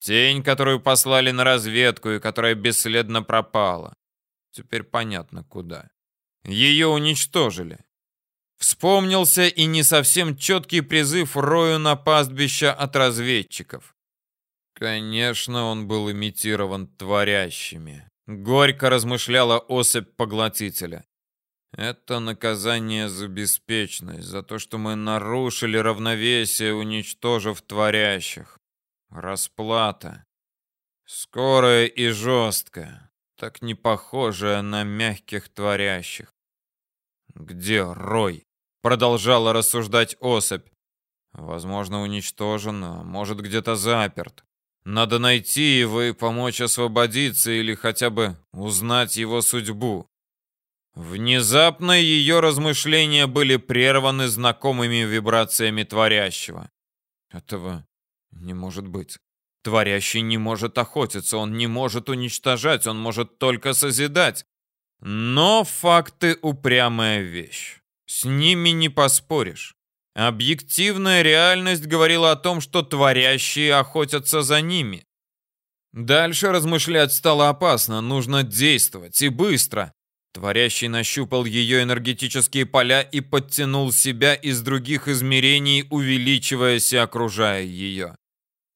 Тень, которую послали на разведку и которая бесследно пропала. Теперь понятно, куда. Ее уничтожили. Вспомнился и не совсем четкий призыв Рою на пастбище от разведчиков. Конечно, он был имитирован творящими. Горько размышляла особь поглотителя. Это наказание за беспечность, за то, что мы нарушили равновесие, уничтожив творящих. Расплата. Скорая и жесткая так не похожая на мягких творящих. «Где Рой?» — продолжала рассуждать особь. «Возможно, уничтожен, а может, где-то заперт. Надо найти его и помочь освободиться или хотя бы узнать его судьбу». Внезапно ее размышления были прерваны знакомыми вибрациями творящего. Этого не может быть. Творящий не может охотиться, он не может уничтожать, он может только созидать. Но факты — упрямая вещь. С ними не поспоришь. Объективная реальность говорила о том, что творящие охотятся за ними. Дальше размышлять стало опасно, нужно действовать, и быстро. Творящий нащупал ее энергетические поля и подтянул себя из других измерений, увеличиваясь и окружая ее.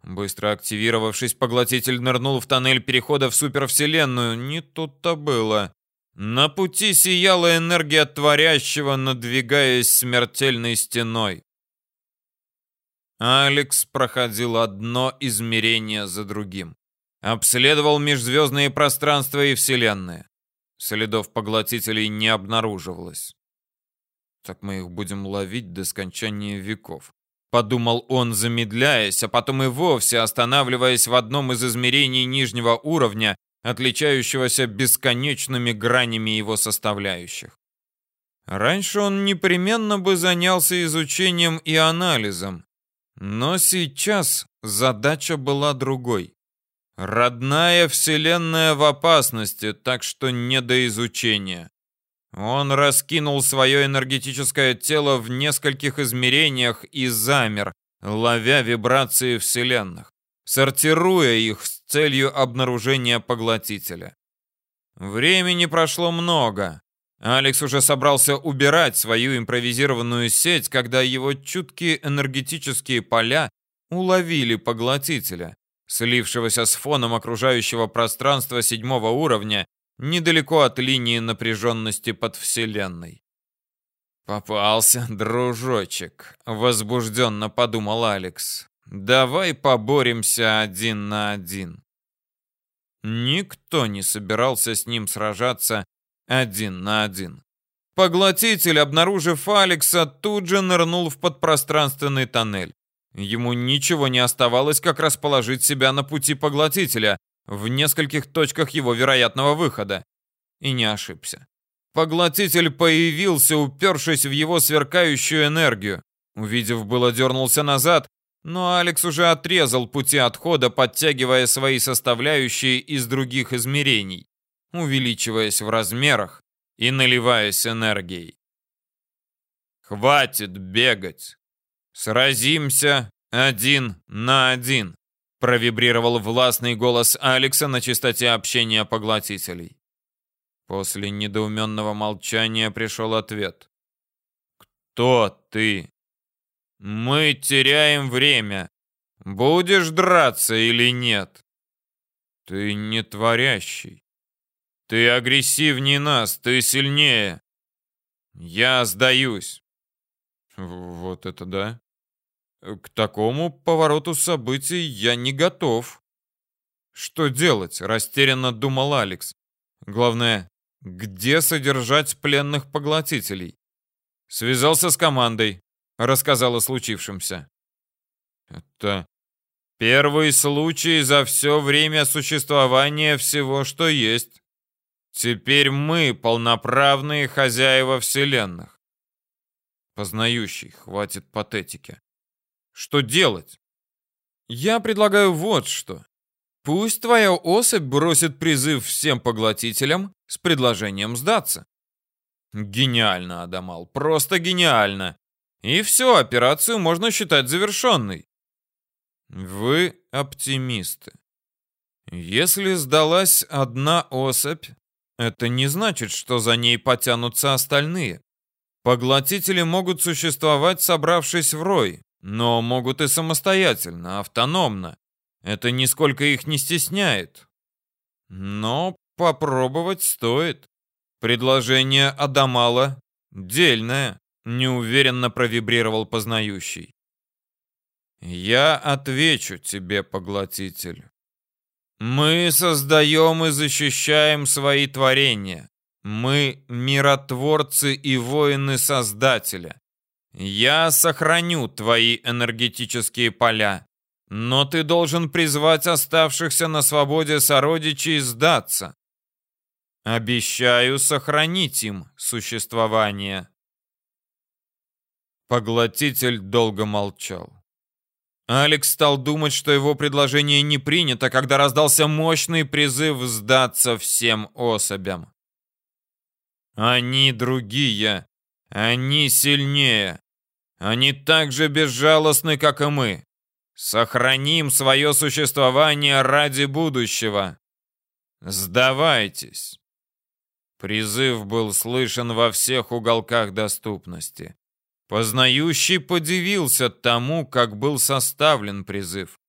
Быстро активировавшись, поглотитель нырнул в тоннель перехода в супервселенную. Не тут-то было. На пути сияла энергия творящего, надвигаясь смертельной стеной. Алекс проходил одно измерение за другим. Обследовал межзвездные пространства и вселенные. Следов поглотителей не обнаруживалось. Так мы их будем ловить до скончания веков. Подумал он, замедляясь, а потом и вовсе останавливаясь в одном из измерений нижнего уровня, отличающегося бесконечными гранями его составляющих. Раньше он непременно бы занялся изучением и анализом, но сейчас задача была другой. Родная вселенная в опасности, так что не до изучения. Он раскинул свое энергетическое тело в нескольких измерениях и замер, ловя вибрации вселенных, сортируя их с целью обнаружения поглотителя. Времени прошло много. Алекс уже собрался убирать свою импровизированную сеть, когда его чуткие энергетические поля уловили поглотителя, слившегося с фоном окружающего пространства седьмого уровня недалеко от линии напряженности под Вселенной. «Попался, дружочек», — возбужденно подумал Алекс. «Давай поборемся один на один». Никто не собирался с ним сражаться один на один. Поглотитель, обнаружив Алекса, тут же нырнул в подпространственный тоннель. Ему ничего не оставалось, как расположить себя на пути поглотителя, в нескольких точках его вероятного выхода. И не ошибся. Поглотитель появился, упершись в его сверкающую энергию. Увидев было, дернулся назад, но Алекс уже отрезал пути отхода, подтягивая свои составляющие из других измерений, увеличиваясь в размерах и наливаясь энергией. «Хватит бегать! Сразимся один на один!» Провибрировал властный голос Алекса на частоте общения поглотителей. После недоуменного молчания пришел ответ. «Кто ты?» «Мы теряем время. Будешь драться или нет?» «Ты не творящий. Ты агрессивнее нас, ты сильнее. Я сдаюсь». «Вот это да. К такому повороту событий я не готов. Что делать? Растерянно думал Алекс. Главное, где содержать пленных поглотителей? Связался с командой, рассказал о случившемся. Это первый случай за все время существования всего, что есть. Теперь мы полноправные хозяева вселенных. Познающий, хватит патетики. Что делать? Я предлагаю вот что. Пусть твоя особь бросит призыв всем поглотителям с предложением сдаться. Гениально, Адамал, просто гениально. И все, операцию можно считать завершенной. Вы оптимисты. Если сдалась одна особь, это не значит, что за ней потянутся остальные. Поглотители могут существовать, собравшись в рой, но могут и самостоятельно, автономно. Это нисколько их не стесняет. Но попробовать стоит. Предложение Адамала дельное, неуверенно провибрировал познающий. Я отвечу тебе, поглотитель. Мы создаем и защищаем свои творения. Мы миротворцы и воины Создателя. Я сохраню твои энергетические поля, но ты должен призвать оставшихся на свободе сородичей сдаться. Обещаю сохранить им существование. Поглотитель долго молчал. Алекс стал думать, что его предложение не принято, когда раздался мощный призыв сдаться всем особям. Они другие, они сильнее. Они так же безжалостны, как и мы. Сохраним свое существование ради будущего. Сдавайтесь. Призыв был слышен во всех уголках доступности. Познающий подивился тому, как был составлен призыв.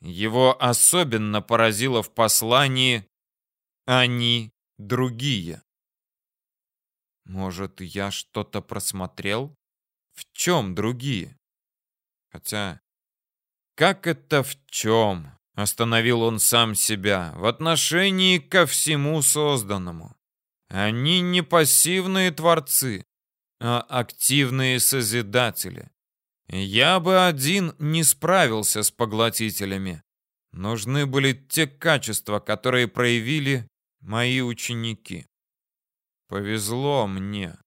Его особенно поразило в послании «Они другие». Может, я что-то просмотрел? В чем другие? Хотя, как это в чем? Остановил он сам себя в отношении ко всему созданному. Они не пассивные творцы, а активные созидатели. Я бы один не справился с поглотителями. Нужны были те качества, которые проявили мои ученики. Повезло мне.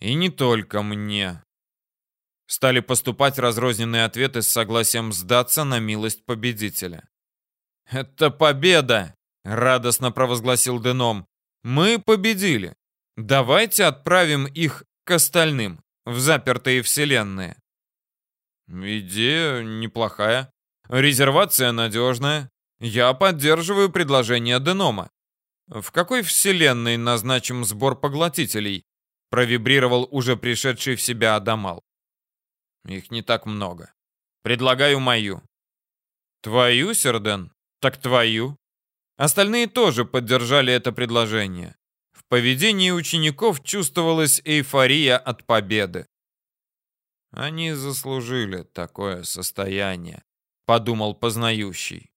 И не только мне. Стали поступать разрозненные ответы с согласием сдаться на милость победителя. «Это победа!» — радостно провозгласил Деном. «Мы победили. Давайте отправим их к остальным, в запертые вселенные». «Идея неплохая. Резервация надежная. Я поддерживаю предложение Денома. В какой вселенной назначим сбор поглотителей?» Провибрировал уже пришедший в себя Адамал. Их не так много. Предлагаю мою. Твою, Серден? Так твою. Остальные тоже поддержали это предложение. В поведении учеников чувствовалась эйфория от победы. Они заслужили такое состояние, подумал познающий.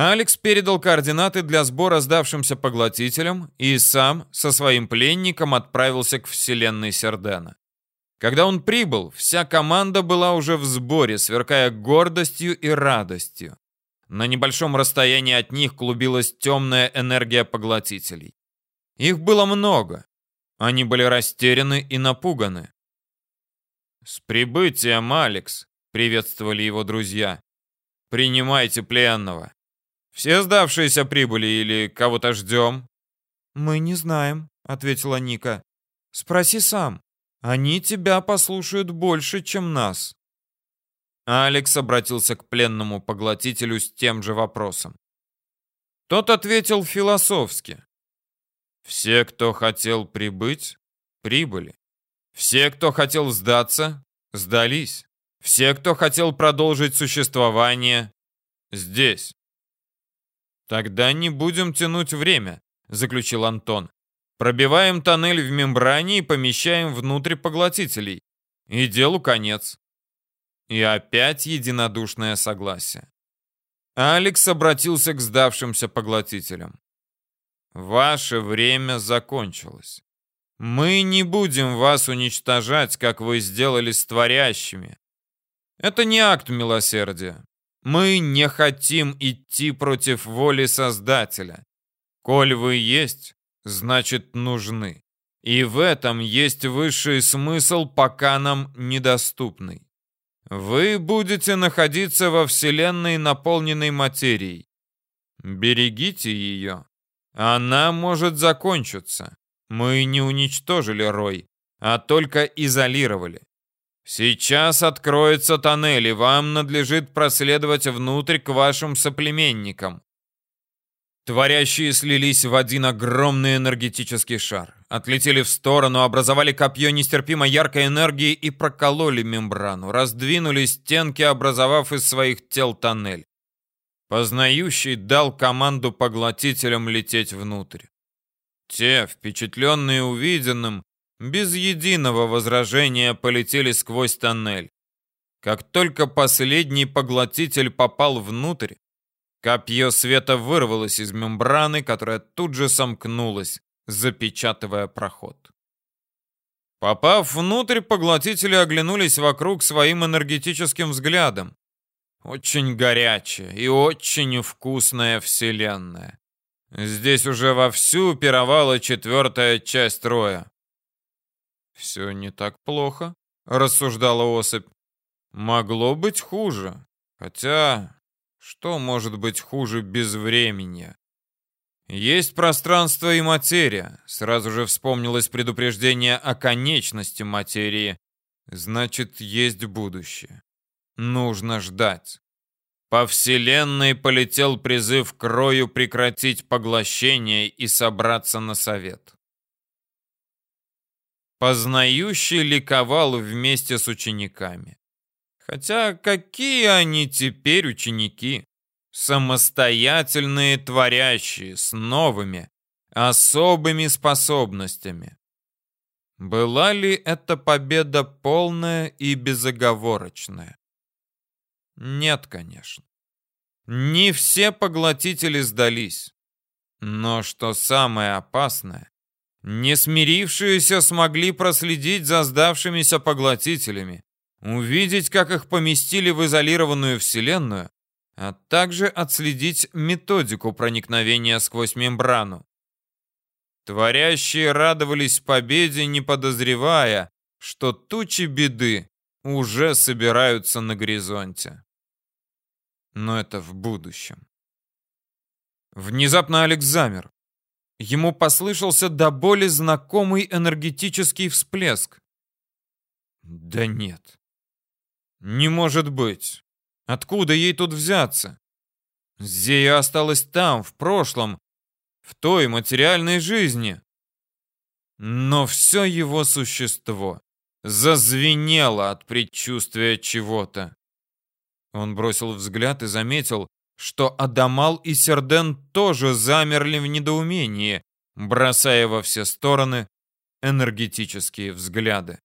Алекс передал координаты для сбора сдавшимся поглотителям и сам со своим пленником отправился к вселенной Сердена. Когда он прибыл, вся команда была уже в сборе, сверкая гордостью и радостью. На небольшом расстоянии от них клубилась темная энергия поглотителей. Их было много. Они были растеряны и напуганы. «С прибытием, Алекс!» — приветствовали его друзья. «Принимайте пленного. Все сдавшиеся прибыли или кого-то ждем?» «Мы не знаем», — ответила Ника. «Спроси сам. Они тебя послушают больше, чем нас». Алекс обратился к пленному поглотителю с тем же вопросом. Тот ответил философски. «Все, кто хотел прибыть, прибыли. Все, кто хотел сдаться, сдались. Все, кто хотел продолжить существование, здесь». «Тогда не будем тянуть время», — заключил Антон. «Пробиваем тоннель в мембране и помещаем внутрь поглотителей. И делу конец». И опять единодушное согласие. Алекс обратился к сдавшимся поглотителям. «Ваше время закончилось. Мы не будем вас уничтожать, как вы сделали с творящими. Это не акт милосердия. Мы не хотим идти против воли Создателя. Коль вы есть, значит нужны. И в этом есть высший смысл, пока нам недоступный. Вы будете находиться во Вселенной, наполненной материей. Берегите ее. Она может закончиться. Мы не уничтожили Рой, а только изолировали. Сейчас откроется тоннель, и вам надлежит проследовать внутрь к вашим соплеменникам. Творящие слились в один огромный энергетический шар. Отлетели в сторону, образовали копье нестерпимо яркой энергии и прокололи мембрану. Раздвинули стенки, образовав из своих тел тоннель. Познающий дал команду поглотителям лететь внутрь. Те, впечатленные увиденным, без единого возражения полетели сквозь тоннель. Как только последний поглотитель попал внутрь, копье света вырвалось из мембраны, которая тут же сомкнулась, запечатывая проход. Попав внутрь, поглотители оглянулись вокруг своим энергетическим взглядом. Очень горячая и очень вкусная вселенная. Здесь уже вовсю пировала четвертая часть роя. «Все не так плохо», — рассуждала особь. «Могло быть хуже. Хотя, что может быть хуже без времени? Есть пространство и материя. Сразу же вспомнилось предупреждение о конечности материи. Значит, есть будущее. Нужно ждать. По вселенной полетел призыв к Рою прекратить поглощение и собраться на совет. Познающий ликовал вместе с учениками. Хотя какие они теперь ученики? Самостоятельные творящие, с новыми, особыми способностями. Была ли эта победа полная и безоговорочная? Нет, конечно. Не все поглотители сдались. Но что самое опасное, не смирившиеся смогли проследить за сдавшимися поглотителями, увидеть, как их поместили в изолированную вселенную, а также отследить методику проникновения сквозь мембрану. Творящие радовались победе, не подозревая, что тучи беды уже собираются на горизонте. Но это в будущем. Внезапно Алекс замер. Ему послышался до боли знакомый энергетический всплеск. Да нет. Не может быть. Откуда ей тут взяться? Зея осталась там, в прошлом, в той материальной жизни. Но все его существо зазвенело от предчувствия чего-то. Он бросил взгляд и заметил, что Адамал и Серден тоже замерли в недоумении, бросая во все стороны энергетические взгляды.